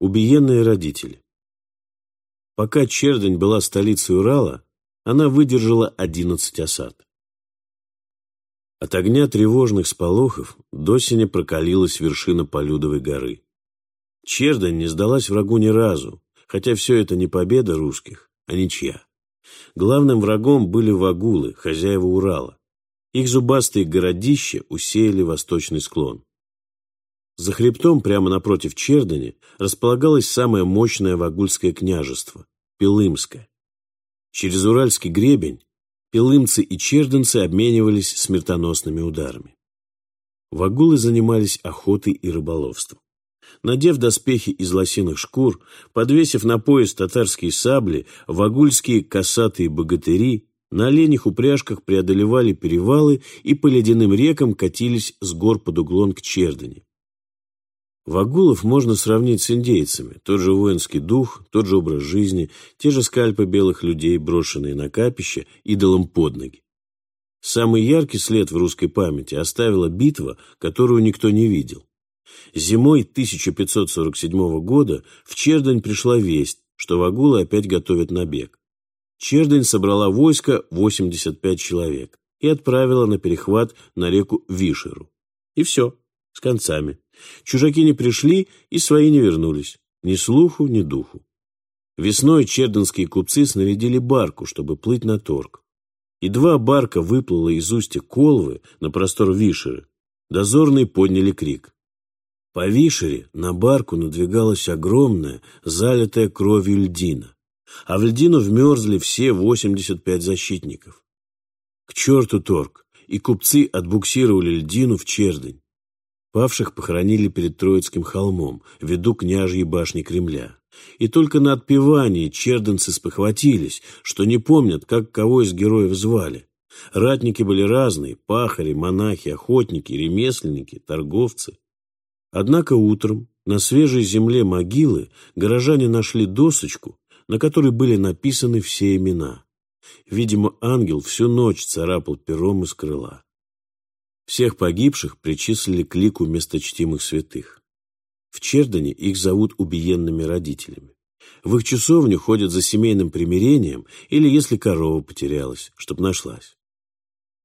Убиенные родители. Пока Чердань была столицей Урала, она выдержала 11 осад. От огня тревожных сполохов до синя прокалилась вершина Полюдовой горы. Чердань не сдалась врагу ни разу, хотя все это не победа русских, а ничья. Главным врагом были вагулы, хозяева Урала. Их зубастые городища усеяли восточный склон. За хребтом, прямо напротив Чердани, располагалось самое мощное вагульское княжество – Пилымское. Через Уральский гребень пилымцы и черденцы обменивались смертоносными ударами. Вагулы занимались охотой и рыболовством. Надев доспехи из лосиных шкур, подвесив на пояс татарские сабли, вагульские косатые богатыри на оленях упряжках преодолевали перевалы и по ледяным рекам катились с гор под углом к Чердани. Вагулов можно сравнить с индейцами. Тот же воинский дух, тот же образ жизни, те же скальпы белых людей, брошенные на капище, идолом под ноги. Самый яркий след в русской памяти оставила битва, которую никто не видел. Зимой 1547 года в Чердань пришла весть, что вагулы опять готовят набег. Чердань собрала войско 85 человек и отправила на перехват на реку Вишеру. И все, с концами. Чужаки не пришли и свои не вернулись. Ни слуху, ни духу. Весной черденские купцы снарядили барку, чтобы плыть на торг. И два барка выплыло из устья Колвы на простор Вишеры. Дозорные подняли крик. По Вишере на барку надвигалась огромная, залитая кровью льдина. А в льдину вмерзли все 85 защитников. К черту торг, и купцы отбуксировали льдину в Чердень. Павших похоронили перед Троицким холмом, в виду княжьей башни Кремля. И только на отпевании черденцы спохватились, что не помнят, как кого из героев звали. Ратники были разные – пахари, монахи, охотники, ремесленники, торговцы. Однако утром на свежей земле могилы горожане нашли досочку, на которой были написаны все имена. Видимо, ангел всю ночь царапал пером из крыла. Всех погибших причислили к лику месточтимых святых. В Чердане их зовут убиенными родителями. В их часовню ходят за семейным примирением или если корова потерялась, чтоб нашлась.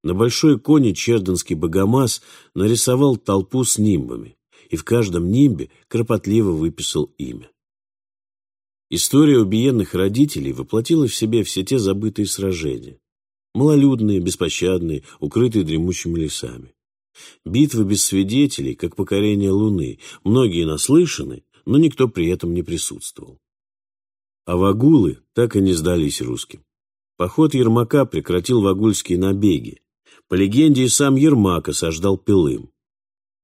На большой коне черденский богомаз нарисовал толпу с нимбами, и в каждом нимбе кропотливо выписал имя. История убиенных родителей воплотила в себе все те забытые сражения. Малолюдные, беспощадные, укрытые дремучими лесами. Битвы без свидетелей, как покорение Луны, многие наслышаны, но никто при этом не присутствовал. А вагулы так и не сдались русским. Поход Ермака прекратил вагульские набеги. По легенде, и сам Ермак осаждал Пилым.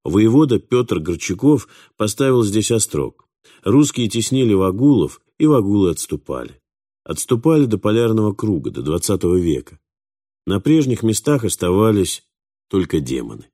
Воевода Петр Горчаков поставил здесь острог. Русские теснили вагулов, и вагулы отступали. Отступали до полярного круга, до XX века. На прежних местах оставались только демоны.